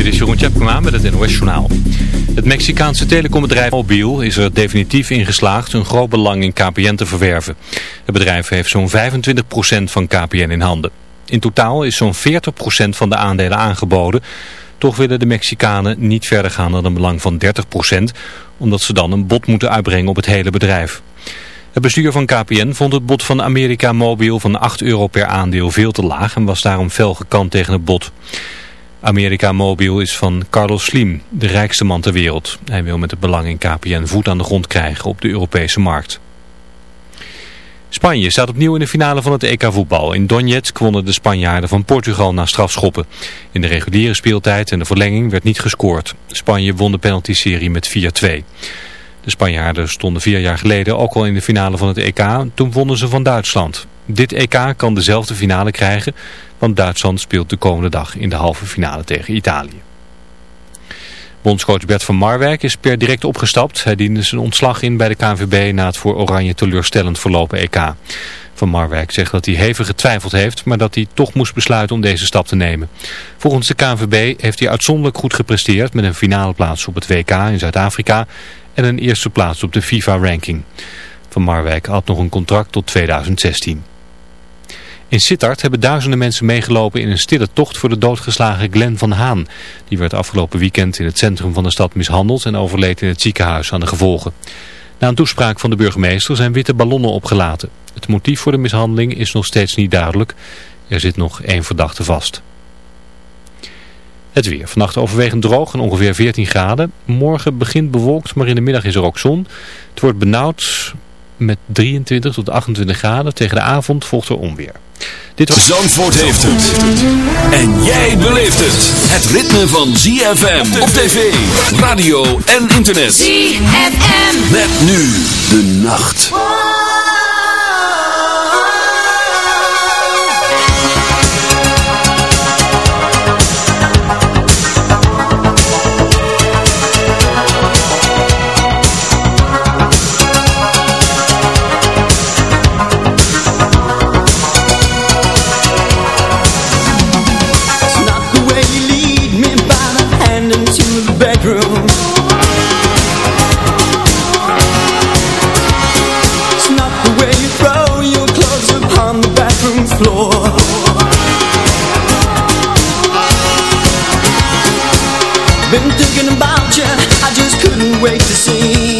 Dit is Jeroen Tjepkema met het NOS Journaal. Het Mexicaanse telecombedrijf Mobiel is er definitief in geslaagd een groot belang in KPN te verwerven. Het bedrijf heeft zo'n 25% van KPN in handen. In totaal is zo'n 40% van de aandelen aangeboden. Toch willen de Mexicanen niet verder gaan dan een belang van 30%, omdat ze dan een bod moeten uitbrengen op het hele bedrijf. Het bestuur van KPN vond het bod van America Mobiel van 8 euro per aandeel veel te laag en was daarom fel gekant tegen het bod. America Mobiel is van Carlos Slim, de rijkste man ter wereld. Hij wil met het belang in KPN voet aan de grond krijgen op de Europese markt. Spanje staat opnieuw in de finale van het EK voetbal. In Donetsk wonnen de Spanjaarden van Portugal na strafschoppen. In de reguliere speeltijd en de verlenging werd niet gescoord. Spanje won de penalty-serie met 4-2. De Spanjaarden stonden vier jaar geleden ook al in de finale van het EK. Toen wonnen ze van Duitsland. Dit EK kan dezelfde finale krijgen, want Duitsland speelt de komende dag in de halve finale tegen Italië. Bondscoach Bert van Marwijk is per direct opgestapt. Hij diende zijn ontslag in bij de KNVB na het voor Oranje teleurstellend verlopen EK. Van Marwijk zegt dat hij hevig getwijfeld heeft, maar dat hij toch moest besluiten om deze stap te nemen. Volgens de KNVB heeft hij uitzonderlijk goed gepresteerd met een finale plaats op het WK in Zuid-Afrika en een eerste plaats op de FIFA-ranking. Van Marwijk had nog een contract tot 2016. In Sittard hebben duizenden mensen meegelopen in een stille tocht voor de doodgeslagen Glenn van Haan. Die werd afgelopen weekend in het centrum van de stad mishandeld en overleed in het ziekenhuis aan de gevolgen. Na een toespraak van de burgemeester zijn witte ballonnen opgelaten. Het motief voor de mishandeling is nog steeds niet duidelijk. Er zit nog één verdachte vast. Het weer. Vannacht overwegend droog en ongeveer 14 graden. Morgen begint bewolkt, maar in de middag is er ook zon. Het wordt benauwd met 23 tot 28 graden. Tegen de avond volgt er onweer. Dit was... Zandvoort heeft het. En jij beleeft het. Het ritme van ZFM op tv, radio en internet. ZFM. Met nu de nacht. wait to see.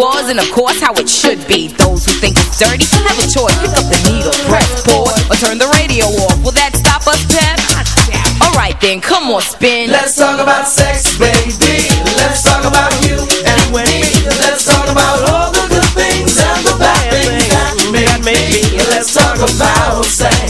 was and of course how it should be. Those who think it's dirty have a choice. Pick up the needle, press pause, or turn the radio off. Will that stop us, Pep? Alright then, come on, spin. Let's talk about sex, baby. Let's talk about you and me. Let's talk about all the good things and the bad things that may be. Let's talk about sex.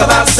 Talk about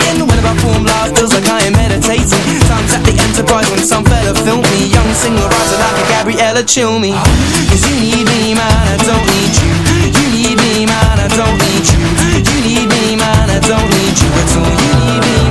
I perform live feels like I am meditating. Times at the Enterprise when some fella filmed me. Young single writer like a Gabriella Cilmi Cause you need me man, I don't need you. You need me man, I don't need you. You need me man, I don't need you at all. You need me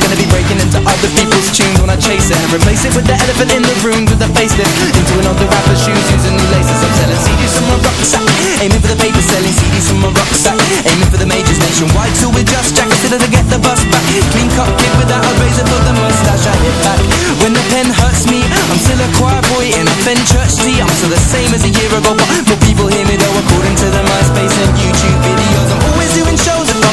Gonna be breaking into other people's tunes. When I chase it And replace it with the elephant in the room with the facelift. Into another rapper's shoes using new laces. I'm selling CDs from my rucksack Aiming for the paper selling CDs from my rucksack Aiming for the majors nationwide So we're just jackets till I get the bus back. Clean cut kid without a razor for the mustache I hit back. When the pen hurts me I'm still a choir boy in a Fen church tea I'm still the same as a year ago But more people hear me though According to the MySpace and YouTube videos. I'm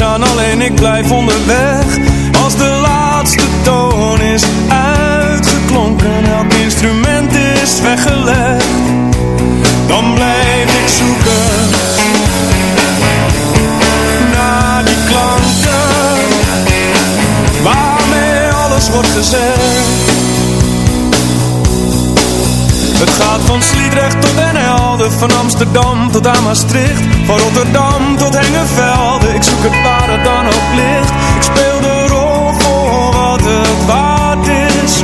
alleen ik blijf onderweg. Als de laatste toon is uitgeklonken, elk instrument is weggelegd, dan blijf ik zoeken naar die klanken waarmee alles wordt gezegd. Tot Den Helder, van Amsterdam tot aan Maastricht, van Rotterdam tot Hengevelde. Ik zoek het waar het dan ook ligt. Ik speel de rol voor wat het waard is,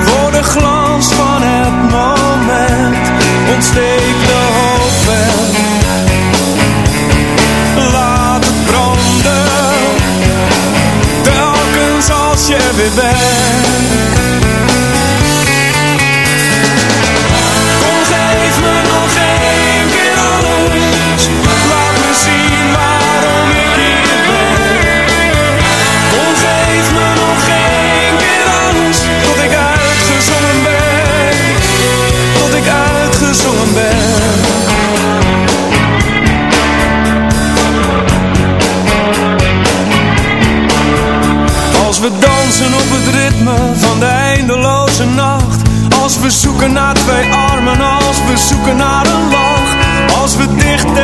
voor de glans van het moment. Ontsteek de hoop en laat het branden, telkens als je weer bent. Zoeken naar twee armen, als we zoeken naar een lach. Als we dicht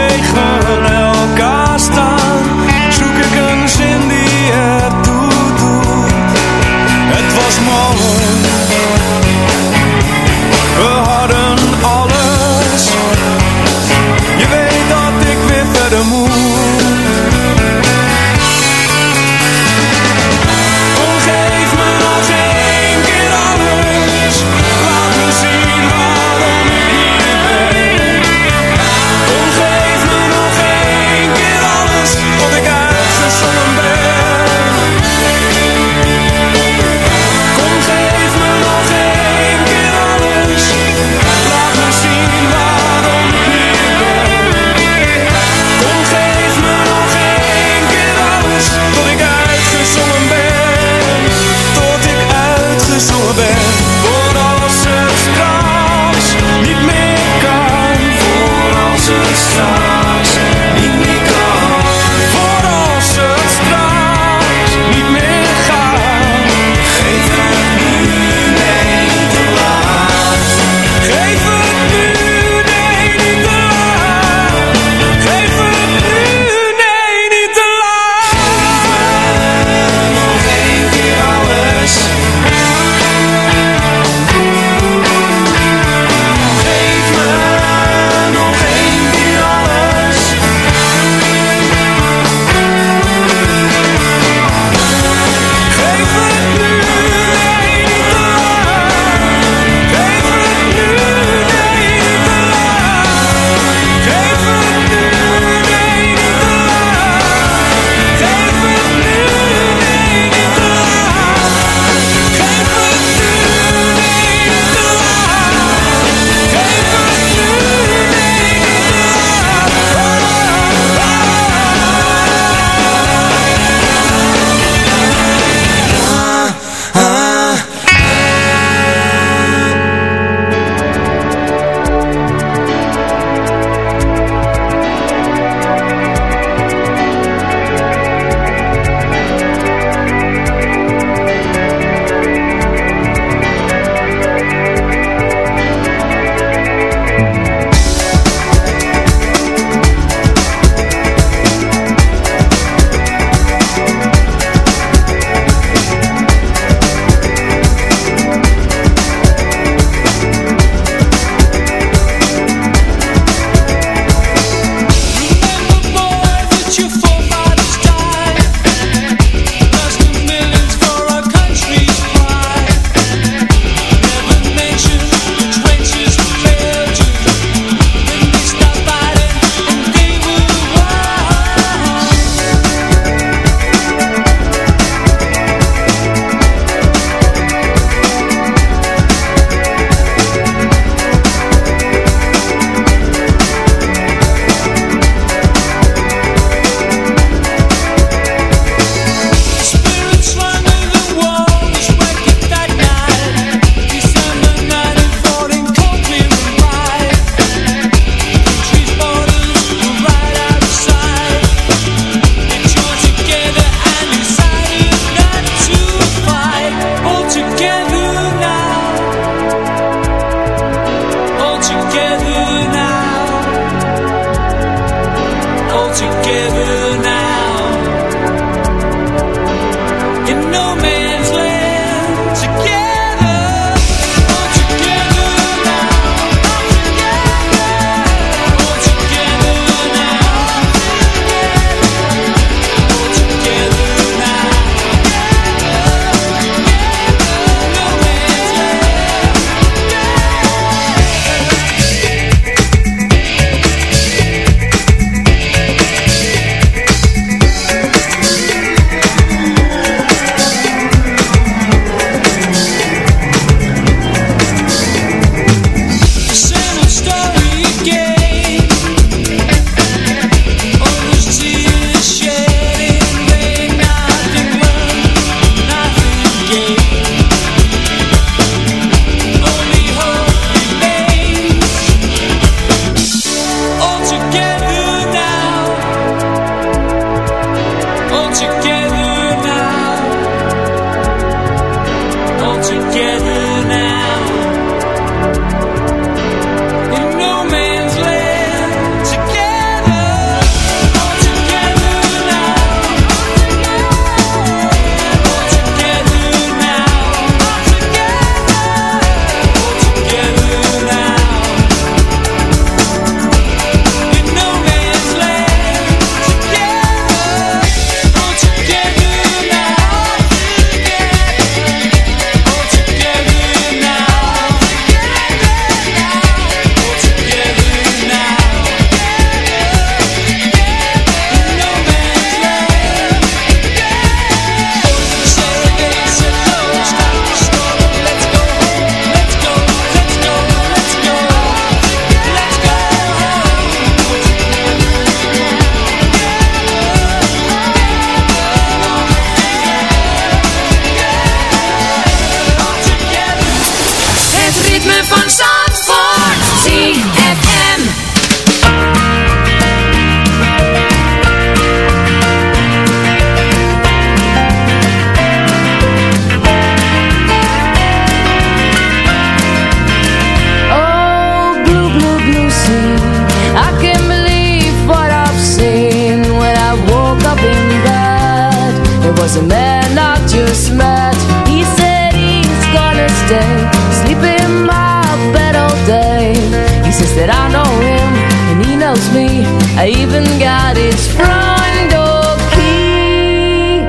that I know him and he knows me. I even got his front door key.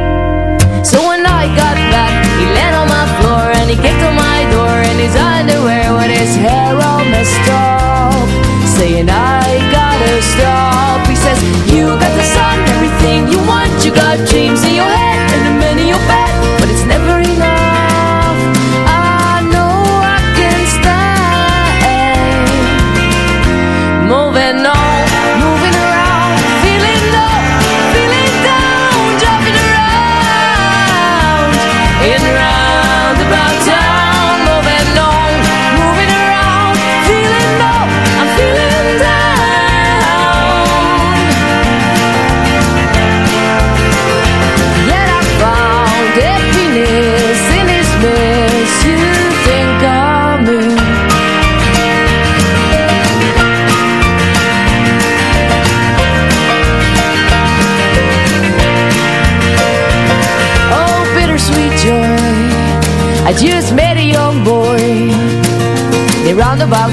So when I got back, he lay on my floor and he kicked on my door in his underwear with his hair all messed up, saying I gotta stop. He says you got the sun, everything you want.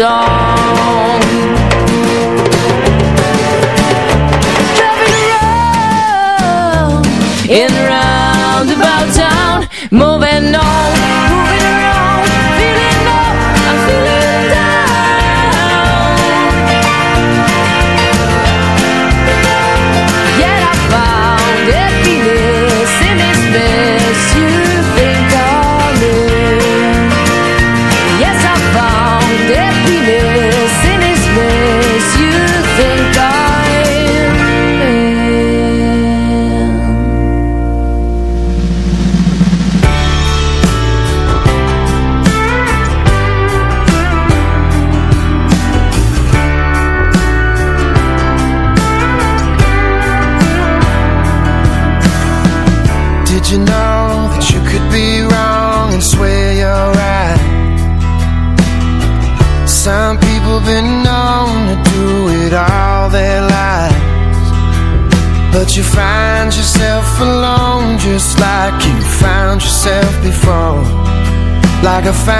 song like a fan.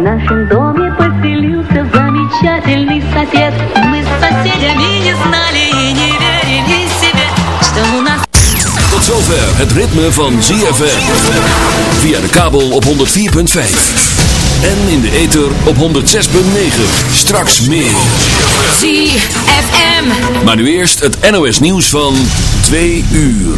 В нашем доме поселился замечательный сосед Мы с соседями не знали и не верили себе Что у нас Tot zover het ritme van ZFM. Via de kabel op 104.5. En in de ether op 106.9. Straks meer. ZFM. Maar nu eerst het NOS nieuws van 2 uur.